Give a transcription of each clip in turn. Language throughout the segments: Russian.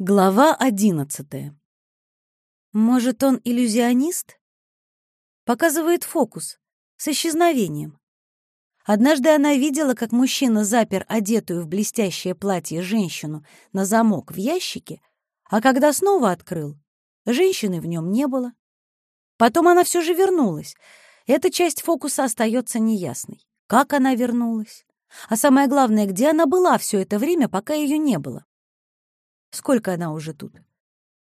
Глава одиннадцатая. Может, он иллюзионист? Показывает фокус с исчезновением. Однажды она видела, как мужчина запер одетую в блестящее платье женщину на замок в ящике, а когда снова открыл, женщины в нем не было. Потом она все же вернулась. Эта часть фокуса остается неясной. Как она вернулась? А самое главное, где она была все это время, пока ее не было? Сколько она уже тут?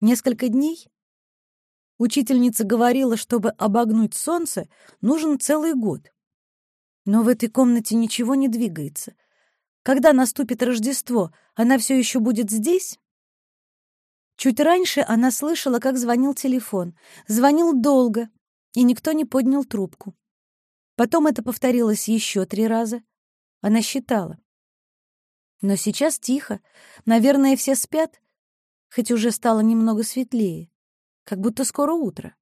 Несколько дней? Учительница говорила, чтобы обогнуть солнце, нужен целый год. Но в этой комнате ничего не двигается. Когда наступит Рождество, она все еще будет здесь? Чуть раньше она слышала, как звонил телефон. Звонил долго, и никто не поднял трубку. Потом это повторилось еще три раза. Она считала. Но сейчас тихо. Наверное, все спят, хоть уже стало немного светлее, как будто скоро утро.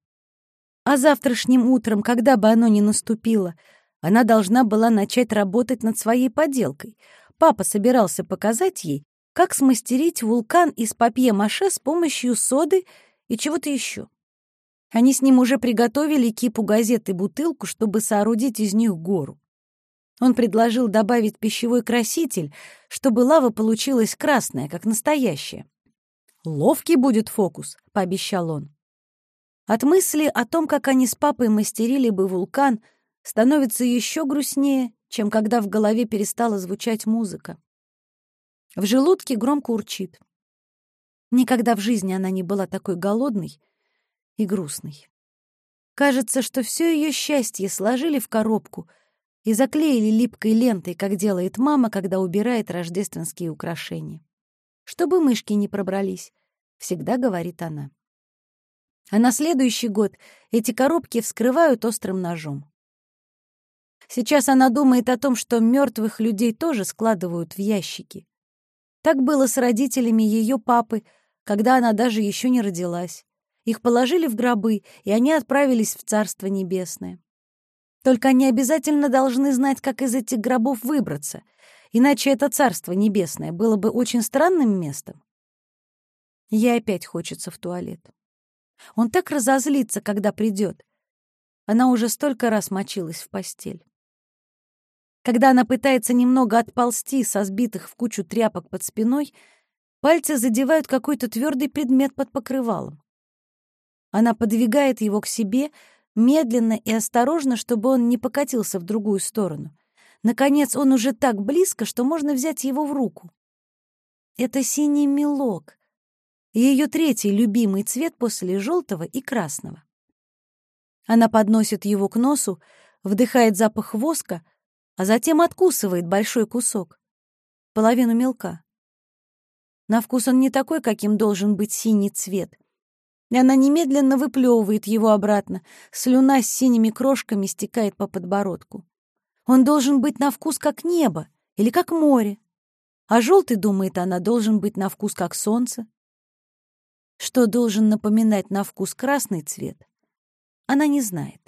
А завтрашним утром, когда бы оно ни наступило, она должна была начать работать над своей поделкой. Папа собирался показать ей, как смастерить вулкан из папье-маше с помощью соды и чего-то еще. Они с ним уже приготовили кипу газет и бутылку, чтобы соорудить из них гору. Он предложил добавить пищевой краситель, чтобы лава получилась красная, как настоящая. «Ловкий будет фокус», — пообещал он. От мысли о том, как они с папой мастерили бы вулкан, становится еще грустнее, чем когда в голове перестала звучать музыка. В желудке громко урчит. Никогда в жизни она не была такой голодной и грустной. Кажется, что все ее счастье сложили в коробку — и заклеили липкой лентой, как делает мама, когда убирает рождественские украшения. Чтобы мышки не пробрались, всегда говорит она. А на следующий год эти коробки вскрывают острым ножом. Сейчас она думает о том, что мертвых людей тоже складывают в ящики. Так было с родителями ее папы, когда она даже еще не родилась. Их положили в гробы, и они отправились в Царство Небесное. Только они обязательно должны знать, как из этих гробов выбраться, иначе это Царство Небесное было бы очень странным местом. Ей опять хочется в туалет. Он так разозлится, когда придет. Она уже столько раз мочилась в постель. Когда она пытается немного отползти со сбитых в кучу тряпок под спиной, пальцы задевают какой-то твердый предмет под покрывалом. Она подвигает его к себе, медленно и осторожно, чтобы он не покатился в другую сторону. Наконец, он уже так близко, что можно взять его в руку. Это синий мелок, ее третий любимый цвет после желтого и красного. Она подносит его к носу, вдыхает запах воска, а затем откусывает большой кусок, половину мелка. На вкус он не такой, каким должен быть синий цвет и она немедленно выплевывает его обратно. Слюна с синими крошками стекает по подбородку. Он должен быть на вкус как небо или как море. А желтый, думает она, должен быть на вкус как солнце. Что должен напоминать на вкус красный цвет, она не знает.